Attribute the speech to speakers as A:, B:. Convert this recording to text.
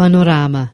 A: panorama.